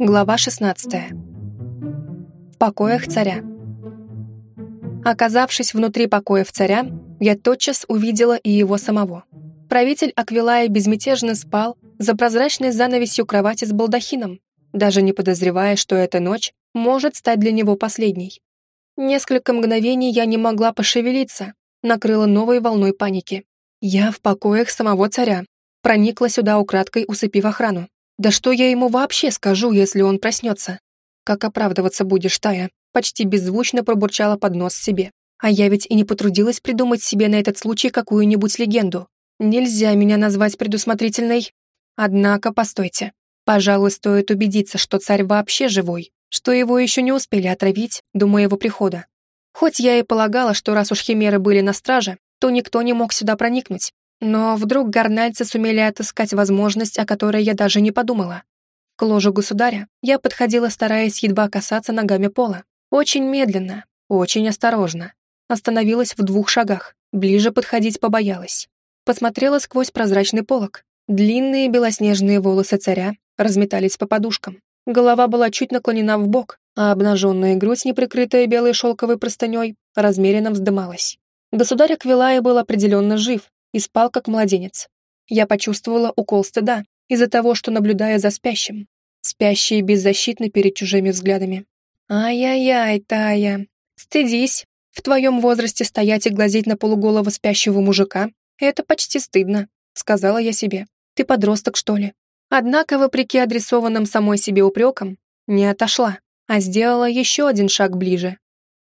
Глава 16. В покоях царя. Оказавшись внутри покоев царя, я тотчас увидела и его самого. Правитель Аквилая безмятежно спал за прозрачной занавесью кровати с балдахином, даже не подозревая, что эта ночь может стать для него последней. Несколько мгновений я не могла пошевелиться, накрыла новой волной паники. Я в покоях самого царя, проникла сюда украдкой, усыпив охрану. Да что я ему вообще скажу, если он проснется? Как оправдываться будешь, Тая? Почти беззвучно пробурчала под нос себе. А я ведь и не потрудилась придумать себе на этот случай какую-нибудь легенду. Нельзя меня назвать предусмотрительной. Однако, постойте. Пожалуй, стоит убедиться, что царь вообще живой, что его еще не успели отравить до моего прихода. Хоть я и полагала, что раз уж химеры были на страже, то никто не мог сюда проникнуть. Но вдруг горнальцы сумели отыскать возможность, о которой я даже не подумала. К ложу государя я подходила, стараясь едва касаться ногами пола. Очень медленно, очень осторожно. Остановилась в двух шагах, ближе подходить побоялась. Посмотрела сквозь прозрачный полог. Длинные белоснежные волосы царя разметались по подушкам. Голова была чуть наклонена в бок, а обнаженная грудь, неприкрытая белой шелковой простыней, размеренно вздымалась. Государь Аквилая был определенно жив, и спал как младенец. Я почувствовала укол стыда из-за того, что наблюдая за спящим. Спящие беззащитны перед чужими взглядами. Ай-яй-яй, Тая, стыдись. В твоем возрасте стоять и глазеть на полуголого спящего мужика — это почти стыдно, сказала я себе. Ты подросток, что ли? Однако, вопреки адресованным самой себе упрекам, не отошла, а сделала еще один шаг ближе.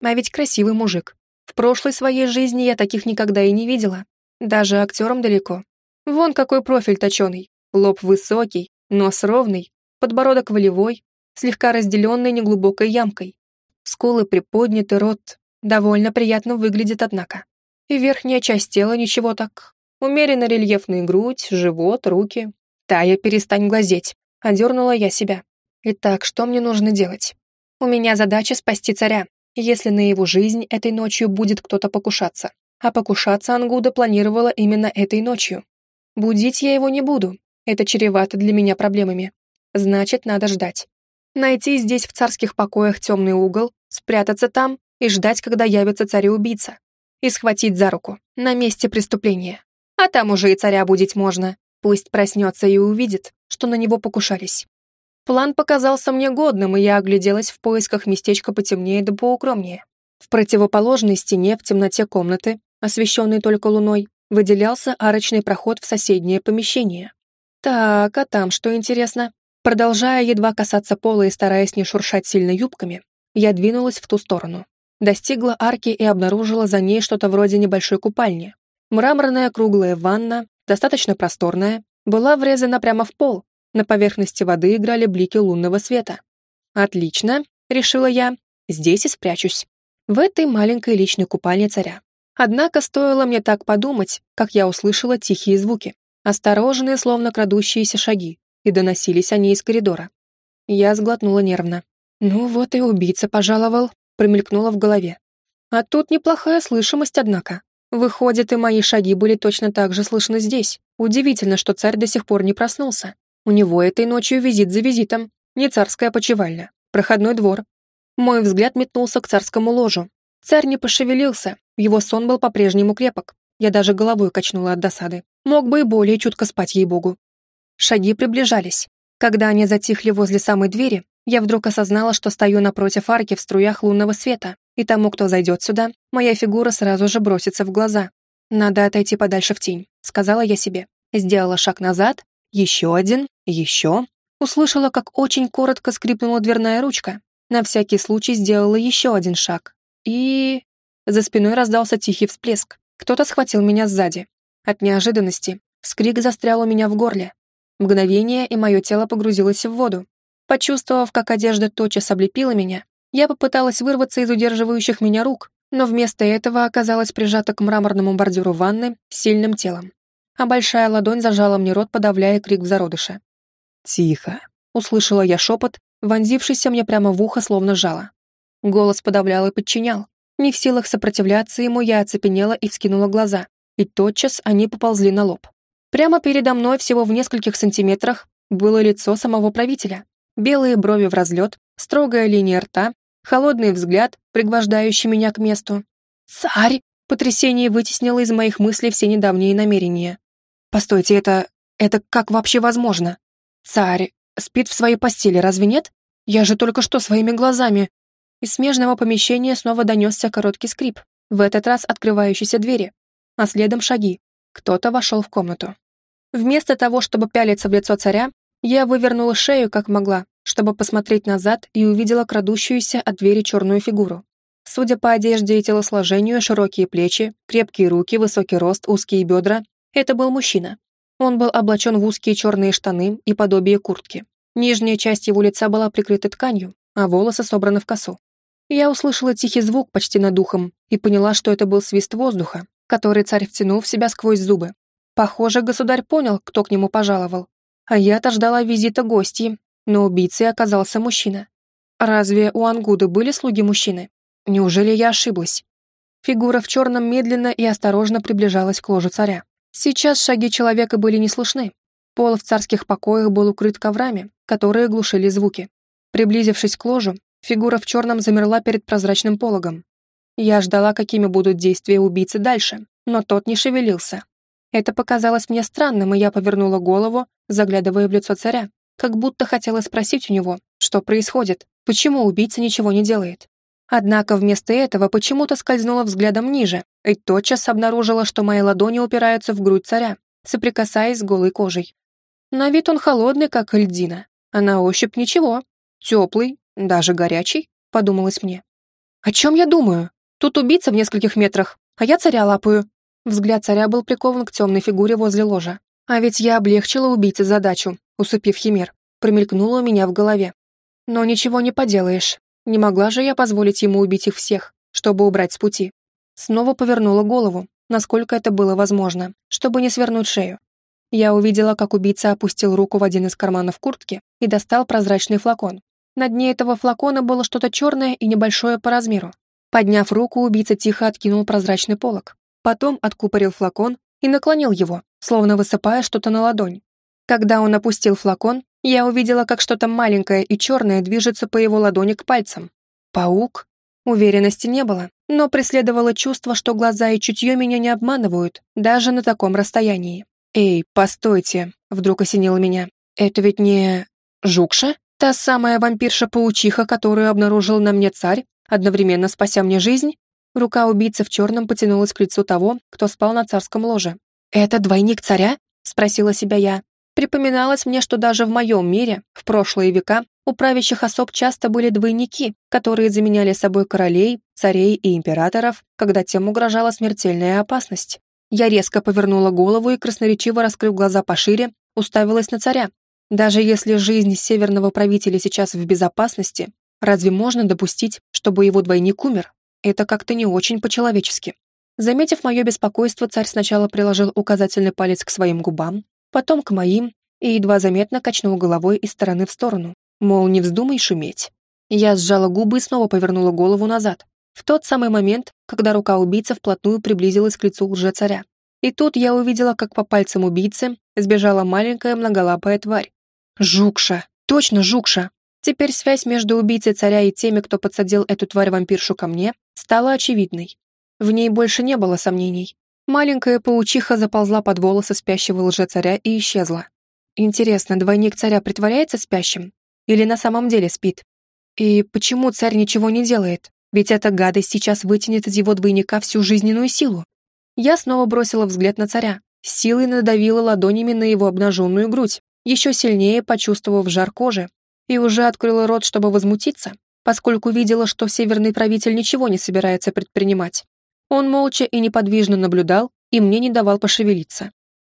А ведь красивый мужик. В прошлой своей жизни я таких никогда и не видела. Даже актерам далеко. Вон какой профиль точеный. Лоб высокий, нос ровный, подбородок волевой, слегка разделенный неглубокой ямкой. Скулы приподняты, рот довольно приятно выглядит, однако. И верхняя часть тела ничего так. Умеренно рельефная грудь, живот, руки. Тая, перестань глазеть. Одернула я себя. Итак, что мне нужно делать? У меня задача спасти царя, если на его жизнь этой ночью будет кто-то покушаться а покушаться Ангуда планировала именно этой ночью. Будить я его не буду, это чревато для меня проблемами. Значит, надо ждать. Найти здесь в царских покоях темный угол, спрятаться там и ждать, когда явится царь-убийца. И схватить за руку, на месте преступления. А там уже и царя будить можно. Пусть проснется и увидит, что на него покушались. План показался мне годным, и я огляделась в поисках местечка потемнее да поукромнее. В противоположной стене в темноте комнаты освещенный только луной, выделялся арочный проход в соседнее помещение. Так, а там что интересно? Продолжая едва касаться пола и стараясь не шуршать сильно юбками, я двинулась в ту сторону. Достигла арки и обнаружила за ней что-то вроде небольшой купальни. Мраморная круглая ванна, достаточно просторная, была врезана прямо в пол. На поверхности воды играли блики лунного света. «Отлично», — решила я, — «здесь и спрячусь». В этой маленькой личной купальне царя. Однако стоило мне так подумать, как я услышала тихие звуки, осторожные, словно крадущиеся шаги, и доносились они из коридора. Я сглотнула нервно. «Ну вот и убийца пожаловал», — промелькнуло в голове. А тут неплохая слышимость, однако. Выходит, и мои шаги были точно так же слышны здесь. Удивительно, что царь до сих пор не проснулся. У него этой ночью визит за визитом. Не царская почевальня. Проходной двор. Мой взгляд метнулся к царскому ложу. Царь не пошевелился, его сон был по-прежнему крепок. Я даже головой качнула от досады. Мог бы и более чутко спать, ей-богу. Шаги приближались. Когда они затихли возле самой двери, я вдруг осознала, что стою напротив арки в струях лунного света, и тому, кто зайдет сюда, моя фигура сразу же бросится в глаза. «Надо отойти подальше в тень», — сказала я себе. Сделала шаг назад, еще один, еще. Услышала, как очень коротко скрипнула дверная ручка. На всякий случай сделала еще один шаг. И... За спиной раздался тихий всплеск. Кто-то схватил меня сзади. От неожиданности вскрик застрял у меня в горле. Мгновение, и мое тело погрузилось в воду. Почувствовав, как одежда тотчас облепила меня, я попыталась вырваться из удерживающих меня рук, но вместо этого оказалась прижата к мраморному бордюру ванны сильным телом. А большая ладонь зажала мне рот, подавляя крик в зародыше. «Тихо!» — услышала я шепот, вонзившийся мне прямо в ухо, словно жало. Голос подавлял и подчинял, не в силах сопротивляться ему, я оцепенела и вскинула глаза, и тотчас они поползли на лоб. Прямо передо мной, всего в нескольких сантиметрах, было лицо самого правителя. Белые брови в разлет, строгая линия рта, холодный взгляд, пригвождающий меня к месту. «Царь!» Потрясение вытеснило из моих мыслей все недавние намерения. «Постойте, это... это как вообще возможно? Царь спит в своей постели, разве нет? Я же только что своими глазами...» Из смежного помещения снова донесся короткий скрип, в этот раз открывающейся двери, а следом шаги. Кто-то вошел в комнату. Вместо того, чтобы пялиться в лицо царя, я вывернула шею как могла, чтобы посмотреть назад и увидела крадущуюся от двери черную фигуру. Судя по одежде и телосложению, широкие плечи, крепкие руки, высокий рост, узкие бедра — это был мужчина. Он был облачен в узкие черные штаны и подобие куртки. Нижняя часть его лица была прикрыта тканью, а волосы собраны в косу. Я услышала тихий звук почти над ухом и поняла, что это был свист воздуха, который царь втянул в себя сквозь зубы. Похоже, государь понял, кто к нему пожаловал. А я-то ждала визита гостей, но убийцей оказался мужчина. Разве у Ангуды были слуги-мужчины? Неужели я ошиблась? Фигура в черном медленно и осторожно приближалась к ложу царя. Сейчас шаги человека были не слышны. Пол в царских покоях был укрыт коврами, которые глушили звуки. Приблизившись к ложу, фигура в черном замерла перед прозрачным пологом. Я ждала, какими будут действия убийцы дальше, но тот не шевелился. Это показалось мне странным, и я повернула голову, заглядывая в лицо царя, как будто хотела спросить у него, что происходит, почему убийца ничего не делает. Однако вместо этого почему-то скользнула взглядом ниже и тотчас обнаружила, что мои ладони упираются в грудь царя, соприкасаясь с голой кожей. На вид он холодный, как льдина, а на ощупь ничего. Теплый, даже горячий, подумалось мне. О чем я думаю? Тут убийца в нескольких метрах, а я царя лапаю. Взгляд царя был прикован к темной фигуре возле ложа. А ведь я облегчила убийце задачу, усыпив химер. Промелькнуло у меня в голове. Но ничего не поделаешь. Не могла же я позволить ему убить их всех, чтобы убрать с пути. Снова повернула голову, насколько это было возможно, чтобы не свернуть шею. Я увидела, как убийца опустил руку в один из карманов куртки и достал прозрачный флакон. На дне этого флакона было что-то черное и небольшое по размеру. Подняв руку, убийца тихо откинул прозрачный полог. Потом откупорил флакон и наклонил его, словно высыпая что-то на ладонь. Когда он опустил флакон, я увидела, как что-то маленькое и черное движется по его ладони к пальцам. Паук? Уверенности не было, но преследовало чувство, что глаза и чутье меня не обманывают, даже на таком расстоянии. «Эй, постойте!» — вдруг осенило меня. «Это ведь не... Жукша? Та самая вампирша-паучиха, которую обнаружил на мне царь, одновременно спася мне жизнь?» Рука убийцы в черном потянулась к лицу того, кто спал на царском ложе. «Это двойник царя?» — спросила себя я. Припоминалось мне, что даже в моем мире, в прошлые века, у правящих особ часто были двойники, которые заменяли собой королей, царей и императоров, когда тем угрожала смертельная опасность. Я резко повернула голову и, красноречиво раскрыв глаза пошире, уставилась на царя. Даже если жизнь северного правителя сейчас в безопасности, разве можно допустить, чтобы его двойник умер? Это как-то не очень по-человечески. Заметив мое беспокойство, царь сначала приложил указательный палец к своим губам, потом к моим и едва заметно качнул головой из стороны в сторону, мол, не вздумай шуметь. Я сжала губы и снова повернула голову назад, в тот самый момент, когда рука убийцы вплотную приблизилась к лицу лжецаря. И тут я увидела, как по пальцам убийцы сбежала маленькая многолапая тварь. Жукша! Точно жукша! Теперь связь между убийцей царя и теми, кто подсадил эту тварь-вампиршу ко мне, стала очевидной. В ней больше не было сомнений. Маленькая паучиха заползла под волосы спящего лжецаря и исчезла. Интересно, двойник царя притворяется спящим? Или на самом деле спит? И почему царь ничего не делает? Ведь эта гадость сейчас вытянет из его двойника всю жизненную силу. Я снова бросила взгляд на царя, силой надавила ладонями на его обнаженную грудь, еще сильнее почувствовав жар кожи, и уже открыла рот, чтобы возмутиться, поскольку видела, что северный правитель ничего не собирается предпринимать. Он молча и неподвижно наблюдал и мне не давал пошевелиться.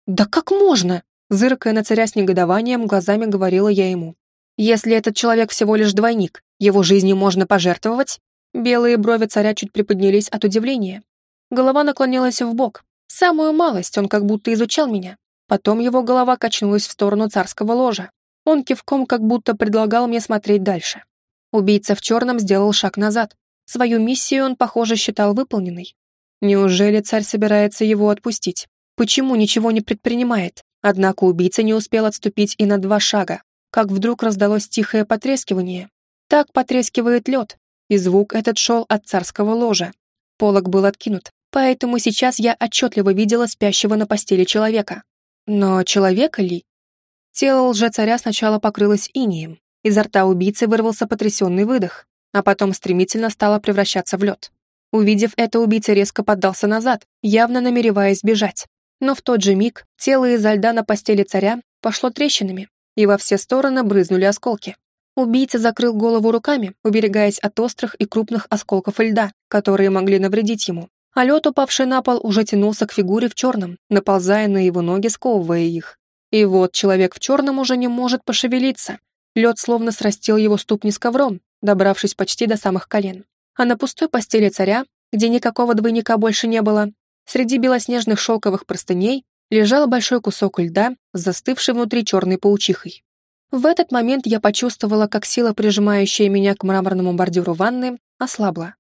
«Да как можно?» Зыркая на царя с негодованием, глазами говорила я ему. «Если этот человек всего лишь двойник, его жизнью можно пожертвовать?» Белые брови царя чуть приподнялись от удивления. Голова наклонилась в бок. Самую малость он как будто изучал меня. Потом его голова качнулась в сторону царского ложа. Он кивком как будто предлагал мне смотреть дальше. Убийца в черном сделал шаг назад. Свою миссию он, похоже, считал выполненной. Неужели царь собирается его отпустить? Почему ничего не предпринимает? Однако убийца не успел отступить и на два шага. как вдруг раздалось тихое потрескивание. Так потрескивает лед, и звук этот шел от царского ложа. Полок был откинут, поэтому сейчас я отчетливо видела спящего на постели человека. Но человека ли? Тело лжецаря сначала покрылось инием, изо рта убийцы вырвался потрясенный выдох, а потом стремительно стало превращаться в лед. Увидев это, убийца резко поддался назад, явно намереваясь бежать. Но в тот же миг тело изо льда на постели царя пошло трещинами, и во все стороны брызнули осколки. Убийца закрыл голову руками, уберегаясь от острых и крупных осколков льда, которые могли навредить ему. А лед, упавший на пол, уже тянулся к фигуре в черном, наползая на его ноги, сковывая их. И вот человек в черном уже не может пошевелиться. Лед словно срастил его ступни с ковром, добравшись почти до самых колен. А на пустой постели царя, где никакого двойника больше не было, среди белоснежных шелковых простыней лежал большой кусок льда, застывший внутри черной паучихой. В этот момент я почувствовала, как сила, прижимающая меня к мраморному бордюру ванны, ослабла.